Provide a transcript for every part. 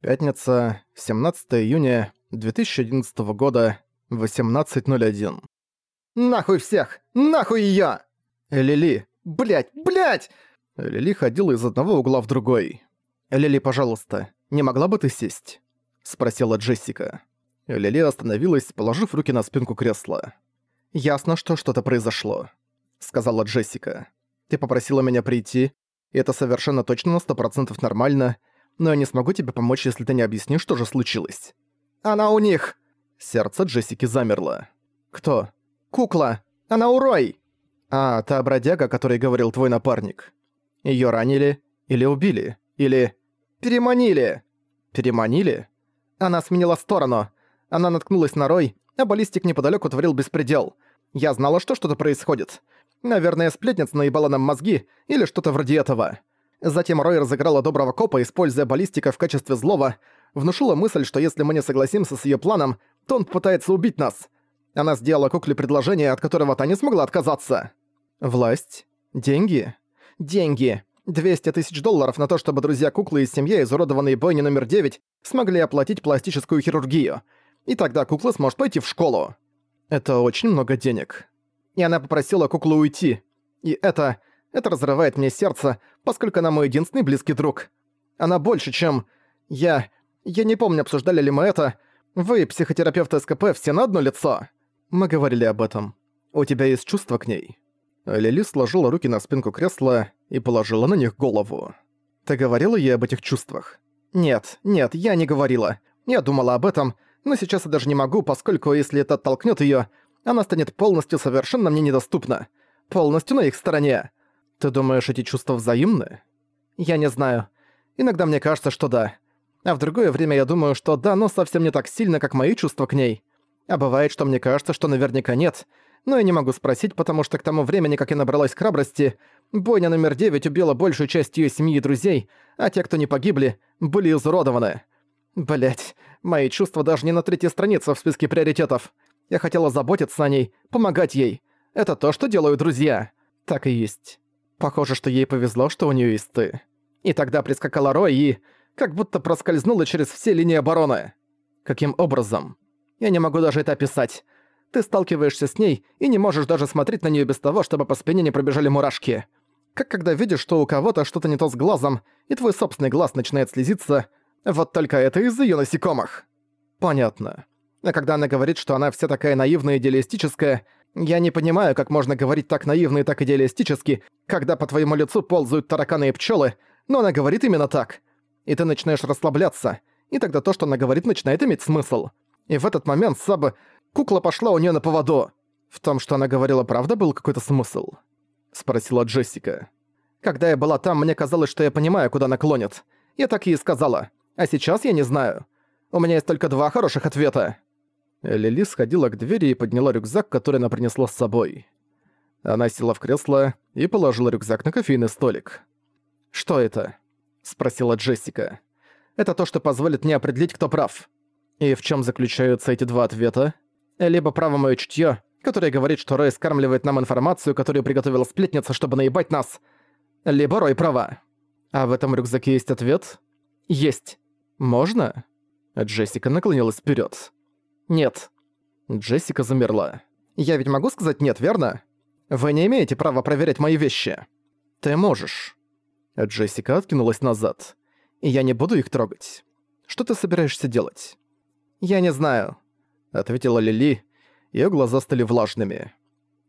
Пятница, 17 июня 2011 года, 18.01. «Нахуй всех! Нахуй её!» Лили. «Блядь! Блядь!» Лили ходила из одного угла в другой. «Лили, пожалуйста, не могла бы ты сесть?» Спросила Джессика. Лили остановилась, положив руки на спинку кресла. «Ясно, что что-то произошло», — сказала Джессика. «Ты попросила меня прийти, и это совершенно точно на сто процентов нормально, но я не смогу тебе помочь, если ты не объяснишь, что же случилось». «Она у них!» Сердце Джессики замерло. «Кто?» «Кукла! Она урой!» «А, та бродяга, о которой говорил твой напарник. Её ранили? Или убили? Или...» «Переманили!» «Переманили?» Она сменила сторону. Она наткнулась на рой, а баллистик неподалёку творил беспредел. Я знала, что что-то происходит. Наверное, сплетница наебала нам мозги или что-то вроде этого. Затем Рой разыграла доброго копа, используя баллистика в качестве злого, внушила мысль, что если мы не согласимся с её планом, то он пытается убить нас. Она сделала кукле предложение, от которого та не смогла отказаться. Власть? Деньги? Деньги. 200 тысяч долларов на то, чтобы друзья куклы и семья, изуродованные бойни номер 9, смогли оплатить пластическую хирургию. И тогда кукла сможет пойти в школу. Это очень много денег. И она попросила куклу уйти. И это... Это разрывает мне сердце, поскольку она мой единственный близкий друг. Она больше, чем... Я... Я не помню, обсуждали ли мы это. Вы, психотерапевт СКП, все на одно лицо. Мы говорили об этом. У тебя есть чувство к ней?» Лили сложила руки на спинку кресла и положила на них голову. «Ты говорила ей об этих чувствах?» «Нет, нет, я не говорила. Я думала об этом, но сейчас я даже не могу, поскольку если это оттолкнет её, она станет полностью совершенно мне недоступна. Полностью на их стороне. Ты думаешь, эти чувства взаимны? Я не знаю. Иногда мне кажется, что да. А в другое время я думаю, что да, но совсем не так сильно, как мои чувства к ней. А бывает, что мне кажется, что наверняка нет. Но я не могу спросить, потому что к тому времени, как я набралась храбрости, бойня номер 9 убила большую часть её семьи и друзей, а те, кто не погибли, были изуродованы. Блять, мои чувства даже не на третьей странице в списке приоритетов. Я хотела заботиться о ней, помогать ей. Это то, что делают друзья. Так и есть. Похоже, что ей повезло, что у неё есть ты. И тогда прискакала Рой и... как будто проскользнула через все линии обороны. Каким образом? Я не могу даже это описать. Ты сталкиваешься с ней и не можешь даже смотреть на неё без того, чтобы по спине не пробежали мурашки. Как когда видишь, что у кого-то что-то не то с глазом, и твой собственный глаз начинает слезиться, вот только это из-за её насекомых. Понятно. А когда она говорит, что она вся такая наивная и идеалистическая, я не понимаю, как можно говорить так наивно и так идеалистически, когда по твоему лицу ползают тараканы и пчелы, но она говорит именно так. И ты начинаешь расслабляться, и тогда то, что она говорит, начинает иметь смысл. И в этот момент Саба... Кукла пошла у нее на поводу. В том, что она говорила, правда был какой-то смысл? Спросила Джессика. Когда я была там, мне казалось, что я понимаю, куда она клонит. Я так ей сказала. А сейчас я не знаю. У меня есть только два хороших ответа. Лили сходила к двери и подняла рюкзак, который она принесла с собой. Она села в кресло и положила рюкзак на кофейный столик. «Что это?» — спросила Джессика. «Это то, что позволит мне определить, кто прав». «И в чем заключаются эти два ответа?» «Либо право моё чутьё, которое говорит, что Рой скармливает нам информацию, которую приготовила сплетница, чтобы наебать нас, либо Рой права». «А в этом рюкзаке есть ответ?» «Есть». «Можно?» Джессика наклонилась вперед. «Нет». Джессика замерла. «Я ведь могу сказать «нет», верно? Вы не имеете права проверять мои вещи». «Ты можешь». Джессика откинулась назад. «Я не буду их трогать. Что ты собираешься делать?» «Я не знаю», — ответила Лили. Её глаза стали влажными.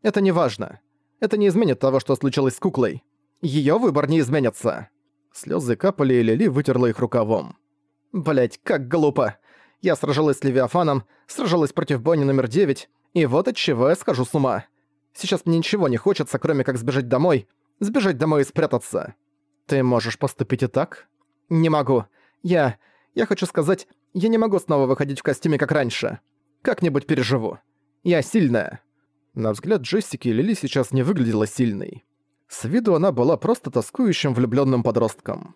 «Это не важно. Это не изменит того, что случилось с куклой. Её выбор не изменится». Слёзы капали, и Лили вытерла их рукавом. Блять, как глупо. Я сражалась с Левиафаном, сражалась против Бонни номер 9, и вот от чего я схожу с ума. Сейчас мне ничего не хочется, кроме как сбежать домой, сбежать домой и спрятаться. Ты можешь поступить и так? Не могу. Я... Я хочу сказать, я не могу снова выходить в костюме, как раньше. Как-нибудь переживу. Я сильная. На взгляд Джессики Лили сейчас не выглядела сильной. С виду она была просто тоскующим влюблённым подростком.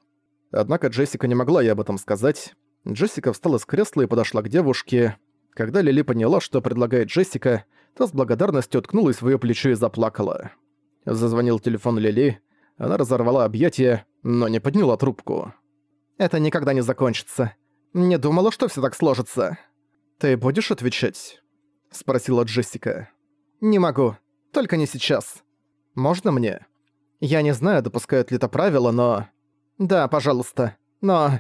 Однако Джессика не могла ей об этом сказать. Джессика встала с кресла и подошла к девушке. Когда Лили поняла, что предлагает Джессика, то с благодарностью уткнулась в её плечо и заплакала. Зазвонил телефон Лили. Она разорвала объятия, но не подняла трубку. «Это никогда не закончится. Не думала, что все так сложится. Ты будешь отвечать? Спросила Джессика. Не могу. Только не сейчас. Можно мне? Я не знаю, допускают ли это правило, но... Да, пожалуйста. Но...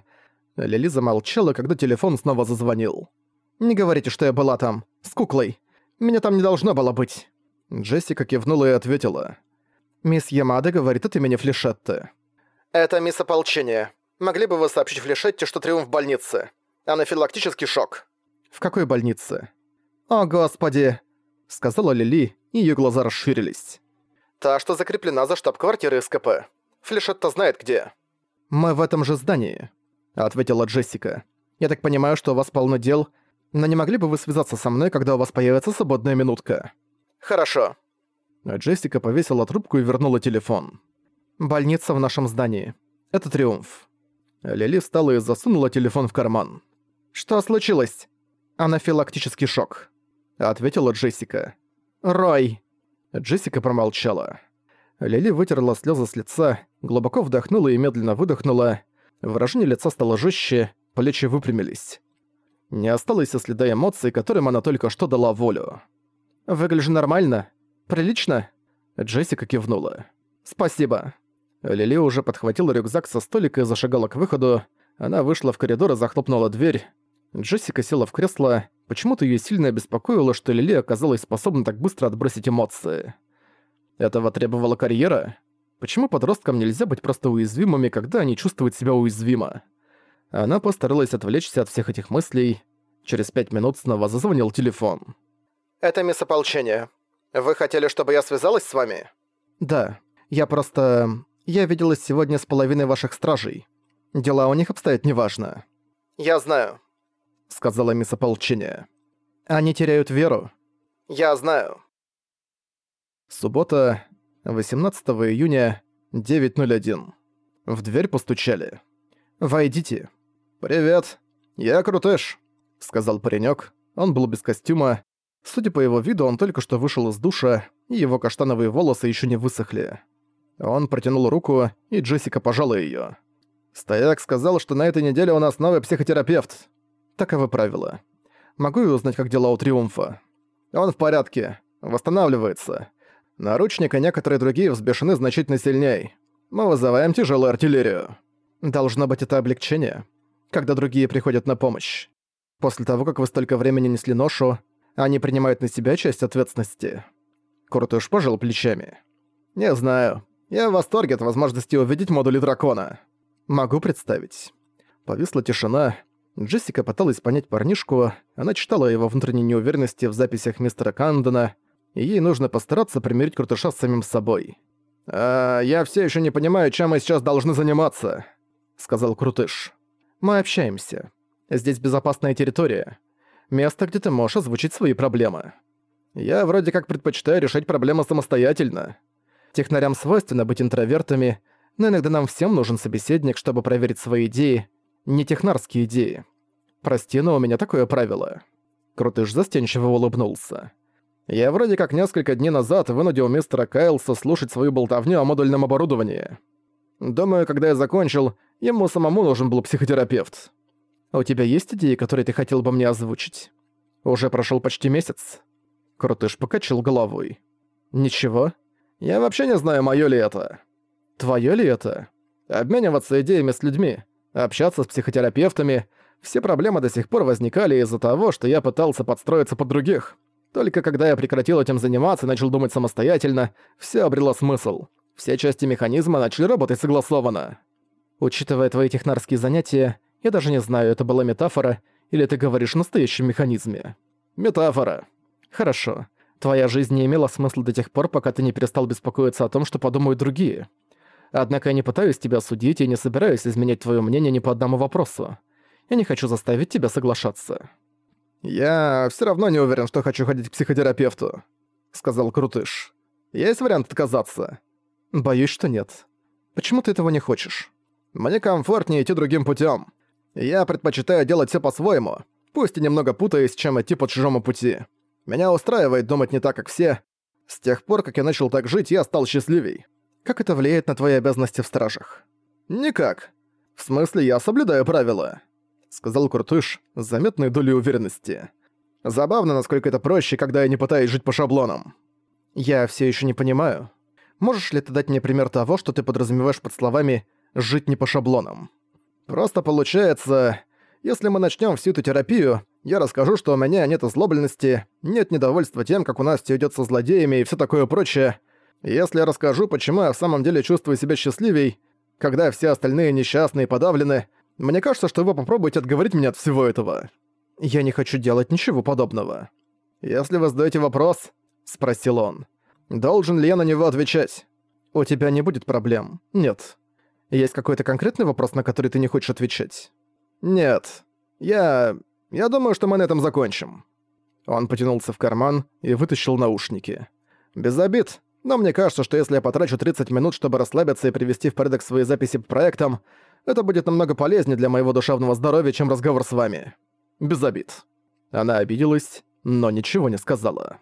Лили замолчала, когда телефон снова зазвонил. «Не говорите, что я была там. С куклой. Меня там не должно было быть». Джессика кивнула и ответила. «Мисс Ямада говорит от имени Флешетты». «Это мисс Ополчение. Могли бы вы сообщить Флешетте, что Триумф в больнице? Анафилактический шок». «В какой больнице?» «О, господи!» — сказала Лили, и её глаза расширились. «Та, что закреплена за штаб-квартирой СКП. Флешетта знает где». «Мы в этом же здании», — ответила Джессика. «Я так понимаю, что у вас полно дел, но не могли бы вы связаться со мной, когда у вас появится свободная минутка?» «Хорошо». Джессика повесила трубку и вернула телефон. «Больница в нашем здании. Это Триумф». Лили встала и засунула телефон в карман. «Что случилось?» «Анафилактический шок», — ответила Джессика. «Рой!» Джессика промолчала. Лили вытерла слезы с лица, глубоко вдохнула и медленно выдохнула. Выражение лица стало жестче, плечи выпрямились. Не осталось и следа эмоций, которым она только что дала волю. «Выгляжу нормально? Прилично?» Джессика кивнула. «Спасибо». Лили уже подхватила рюкзак со столика и зашагала к выходу. Она вышла в коридор и захлопнула дверь. Джессика села в кресло. Почему-то её сильно обеспокоило, что Лили оказалась способна так быстро отбросить эмоции. Этого требовала карьера? Почему подросткам нельзя быть просто уязвимыми, когда они чувствуют себя уязвимо? Она постаралась отвлечься от всех этих мыслей. Через пять минут снова зазвонил телефон. «Это мисс Ополчение. Вы хотели, чтобы я связалась с вами?» «Да. Я просто... Я виделась сегодня с половиной ваших стражей. Дела у них обстоят неважно». «Я знаю», — сказала мисс Ополчение. «Они теряют веру». «Я знаю». Суббота, 18 июня, 9.01. В дверь постучали. «Войдите». «Привет. Я Крутыш», — сказал паренёк. Он был без костюма. Судя по его виду, он только что вышел из душа, и его каштановые волосы ещё не высохли. Он протянул руку, и Джессика пожала её. «Стояк сказал, что на этой неделе у нас новый психотерапевт. Таковы правила. Могу я узнать, как дела у Триумфа?» «Он в порядке. Восстанавливается. Наручник и некоторые другие взбешены значительно сильней. Мы вызываем тяжелую артиллерию. Должно быть это облегчение, когда другие приходят на помощь. После того, как вы столько времени несли ношу, они принимают на себя часть ответственности. Куртуш пожал плечами. Не знаю. Я в восторге от возможности увидеть модули дракона. Могу представить. Повисла тишина. Джессика пыталась понять парнишку, она читала его внутренней неуверенности в записях мистера Кандона, и ей нужно постараться примирить Крутыша с самим собой. «А, я все еще не понимаю, чем мы сейчас должны заниматься», — сказал Крутыш. «Мы общаемся. Здесь безопасная территория. Место, где ты можешь озвучить свои проблемы. Я вроде как предпочитаю решать проблемы самостоятельно. Технарям свойственно быть интровертами, но иногда нам всем нужен собеседник, чтобы проверить свои идеи, не технарские идеи. Прости, но у меня такое правило». Крутыш застенчиво улыбнулся. Я вроде как несколько дней назад вынудил мистера Кайлса слушать свою болтовню о модульном оборудовании. Думаю, когда я закончил, ему самому нужен был психотерапевт. У тебя есть идеи, которые ты хотел бы мне озвучить? Уже прошел почти месяц. Крутыш покачал головой. Ничего. Я вообще не знаю, моё ли это. Твоё ли это? Обмениваться идеями с людьми, общаться с психотерапевтами. Все проблемы до сих пор возникали из-за того, что я пытался подстроиться под других. Только когда я прекратил этим заниматься и начал думать самостоятельно, все обрело смысл. Все части механизма начали работать согласованно. Учитывая твои технарские занятия, я даже не знаю, это была метафора или ты говоришь о настоящем механизме. Метафора. Хорошо. Твоя жизнь не имела смысла до тех пор, пока ты не перестал беспокоиться о том, что подумают другие. Однако я не пытаюсь тебя судить и не собираюсь изменять твое мнение ни по одному вопросу. Я не хочу заставить тебя соглашаться. «Я все равно не уверен, что хочу ходить к психотерапевту», — сказал Крутыш. «Есть вариант отказаться?» «Боюсь, что нет. Почему ты этого не хочешь?» «Мне комфортнее идти другим путем. Я предпочитаю делать все по-своему, пусть и немного путаясь, чем идти по чужому пути. Меня устраивает думать не так, как все. С тех пор, как я начал так жить, я стал счастливей. Как это влияет на твои обязанности в стражах?» «Никак. В смысле, я соблюдаю правила. сказал Куртыш с заметной долей уверенности. «Забавно, насколько это проще, когда я не пытаюсь жить по шаблонам». «Я все еще не понимаю. Можешь ли ты дать мне пример того, что ты подразумеваешь под словами «жить не по шаблонам»?» «Просто получается, если мы начнем всю эту терапию, я расскажу, что у меня нет озлобленности, нет недовольства тем, как у нас все идет со злодеями и все такое прочее. Если я расскажу, почему я в самом деле чувствую себя счастливей, когда все остальные несчастны и подавлены, мне кажется, что вы попробуете отговорить меня от всего этого. Я не хочу делать ничего подобного. Если вы задаете вопрос, спросил он, должен ли я на него отвечать? У тебя не будет проблем. Нет. Есть какой-то конкретный вопрос, на который ты не хочешь отвечать? Нет. Я... я думаю, что мы на этом закончим. Он потянулся в карман и вытащил наушники. Без обид, но мне кажется, что если я потрачу 30 минут, чтобы расслабиться и привести в порядок свои записи по проектам, это будет намного полезнее для моего душевного здоровья, чем разговор с вами. Без обид. Она обиделась, но ничего не сказала.